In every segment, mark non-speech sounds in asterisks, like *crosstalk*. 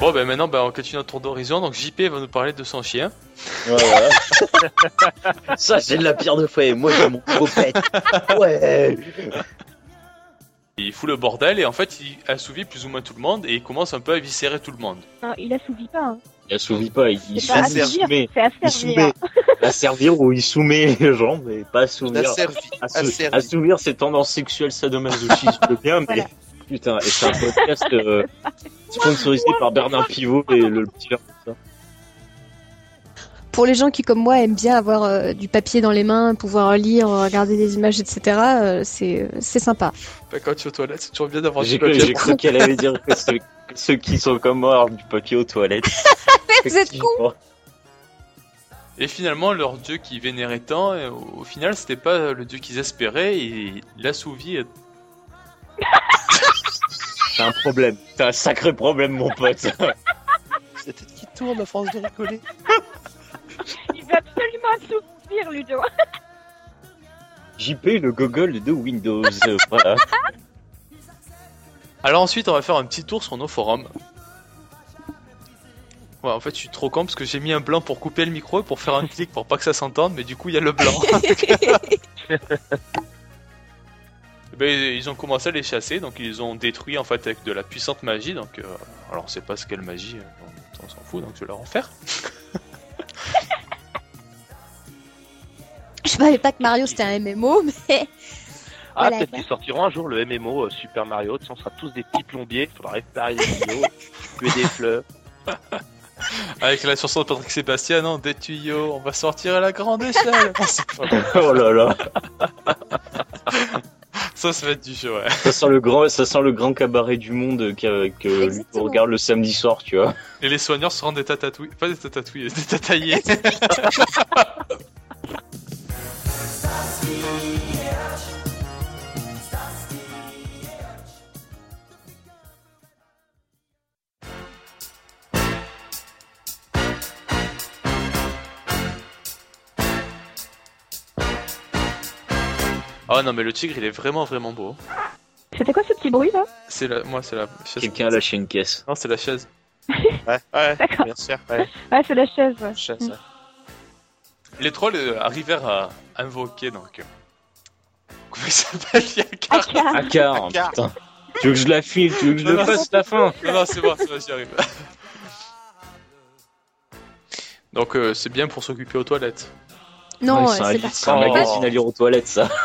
Bon, ben maintenant, ben, on continue notre tour d'horizon. Donc, JP va nous parler de son chien. Ouais, voilà. *laughs* Ça, c'est de la pire de fois. Et moi, j'ai mon copette. Ouais. Il fout le bordel et en fait, il assouvit plus ou moins tout le monde et il commence un peu à viscérer tout le monde. Non, il assouvit pas. Hein. Il assouvit pas, il, il C'est pas soumet. assouvir, c'est Il asservir. soumet. Asservir ou il soumet les gens, mais pas assouvir. Asservi. Assou- Asservi. Assouvir, c'est tendance sexuelle sadomasochisme, je *laughs* veux bien, mais Voilà. Putain, et c'est un podcast euh, *laughs* sponsorisé par Bernard Pivot et le petit verre comme ça. Pour les gens qui, comme moi, aiment bien avoir euh, du papier dans les mains, pouvoir lire, regarder des images, etc., euh, c'est c'est sympa. Ben, quand tu es aux toilettes, c'est toujours bien d'avoir J'ai du cru, papier. j'ai cru qu'elle allait dire que ceux, que ceux qui sont comme moi ont du papier aux toilettes. *laughs* Vous êtes con Et finalement, leur dieu qui vénérait tant, euh, au au final, c'était pas le dieu qu'ils espéraient et il assouvit. *laughs* T'as un problème. T'as un sacré problème, mon pote. *laughs* Cette tête qui tourne à force de rigoler. Il veut absolument assouvir, Ludo. *laughs* JP, le Google de Windows. voilà. *laughs* Alors ensuite, on va faire un petit tour sur nos forums. Ouais, en fait, je suis trop con parce que j'ai mis un blanc pour couper le micro et pour faire un clic pour pas que ça s'entende, mais du coup, il y a le blanc. Ben, ils ont commencé à les chasser, donc ils les ont détruits en fait avec de la puissante magie. Donc, euh, alors on sait pas ce qu'est la magie, euh, on s'en fout, donc je vais leur en faire. *laughs* Je savais pas que Mario c'était un MMO, mais *laughs* Ah, Voilà, peut-être qu'ils sortiront un jour le MMO euh, Super Mario, tu sais, on sera tous des petits plombiers, il faudra réparer les tuyaux, *laughs* tuer des fleurs. Avec la chanson de Patrick Sébastien, non, des tuyaux, on va sortir à la grande échelle. Oh là là. Ça, ça va être du jeu, ouais. Ça sent le grand, ça sent le grand cabaret du monde que, regarde le samedi soir, tu vois. Et les soigneurs seront des tatatouilles, pas des tatatouilles, des tataillés. *laughs* Oh non mais le tigre il est vraiment vraiment beau. C'était quoi ce petit bruit là? C'est la, moi c'est la chaise. Quelqu'un a lâché une caisse. Non c'est la chaise. Ouais, ouais, D'accord. bien sûr. Ouais, Ouais, c'est la chaise. Ouais. Mm. ouais. Les trolls euh, arrivèrent à invoquer donc. euh, *laughs* Comment il s'appelle Yakar Aka. Car, Car. putain. Tu veux que je la file, tu veux que je Non, le fasse la fin? Non, non, c'est bon, c'est bon, j'y arrive. *laughs* Donc euh, c'est bien pour s'occuper aux toilettes. non, Ouais, c'est pas c'est un magazine à lire aux toilettes, ça. *laughs*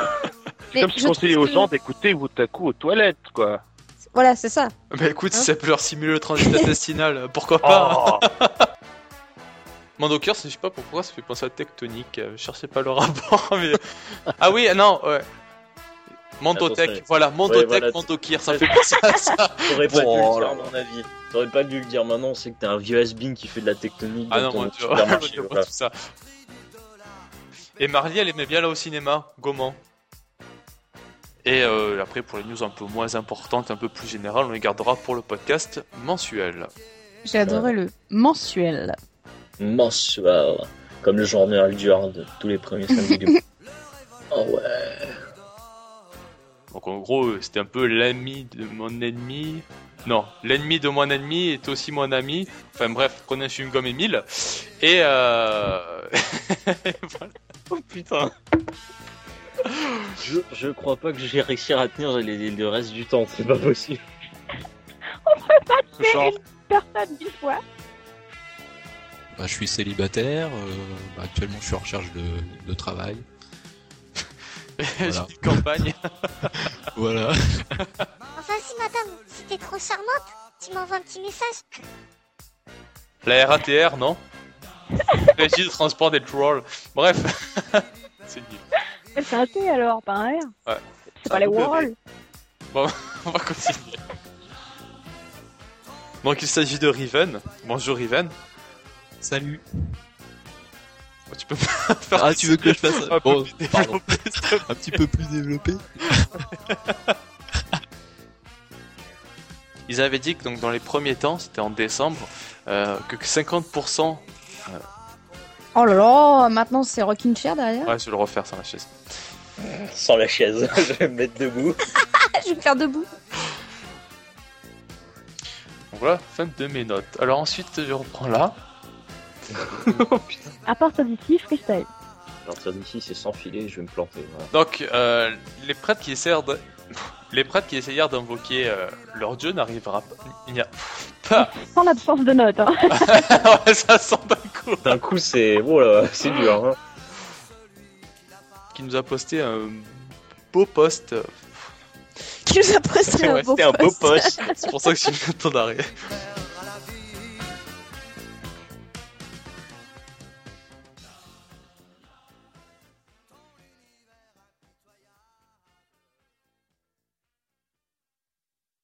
Mais Comme je si conseiller aux trouve gens que- d'écouter Wutaku aux toilettes, quoi. Voilà, c'est ça. Bah écoute, si Hein ça peut leur simuler le transit *laughs* intestinal, pourquoi pas Oh, *laughs* Mandoker, je sais pas pourquoi ça fait penser à tectonique, euh, je cherchais pas le rapport, *laughs* mais... Ah oui, non, ouais. Attention. voilà, Mondotech, voilà. Mondokir, ça fait penser à ça. T'aurais pas Bon, dû le alors. dire, à mon avis. T'aurais pas dû le dire maintenant, sait que t'es un vieux has-been qui fait de la tectonique Ah non, moi, tu vois, pas voilà. tout ça. Et Marley, elle aimait bien là au cinéma, Gaumont. Et euh, après, pour les news un peu moins importantes, un peu plus générales, on les gardera pour le podcast mensuel. J'ai adoré le mensuel. Mensuel. Comme le journal du hard, tous les premiers samedis du mois. Oh *laughs* ouais. Donc en gros, euh, c'était un peu l'ami de mon ennemi. Non, l'ennemi de mon ennemi est aussi mon ami. Enfin bref, prenez un chewing-gum Emile. Et euh... *laughs* voilà. Oh putain. *laughs* Je, je crois pas que je vais réussir à tenir les- les- le reste du temps, c'est pas possible. Genre, Personne dix fois. Bah, je suis célibataire, euh, bah, actuellement je suis en recherche de, de travail. *laughs* J'ai Voilà. campagne. *laughs* Voilà. Enfin, si madame, si t'es trop charmante, tu m'envoies un petit message. La RATR, non? Régie de transport des trolls. Bref. C'est un T alors, pas un R. Ouais. C'est pas les. Warhol. Bon, *laughs* on va continuer. Donc il s'agit de Riven. Bonjour Riven. Salut. Bon, Tu peux pas *laughs* faire Ah, tu veux que je fasse un peu Bon, pardon. plaît Un petit peu plus développé. Ils avaient dit que donc dans les premiers temps, c'était en décembre, euh, que 50%. Oh là là, maintenant c'est Rockin' Chair derrière. Ouais, je vais le refaire sans la chaise. *laughs* Sans la chaise, *laughs* je vais me mettre debout. *laughs* je vais me faire debout. Donc voilà, fin de mes notes. Alors ensuite, je reprends là. À partir d'ici, freestyle. Alors ça d'ici c'est sans filet, je vais me planter. voilà. Donc, euh, les prêtres qui essayèrent de... Les prêtres qui essayèrent d'invoquer euh, leur dieu n'arrivera pas. Il n'y a pas. Sans l'absence de notes. Hein. Ouais, ça sent d'un coup. C'est... Oh là, c'est dur. Hein. Qui nous a posté un beau post. Qui nous a posté un Ouais, beau un beau post. poste. C'est pour ça que j'ai mis un temps d'arrêt.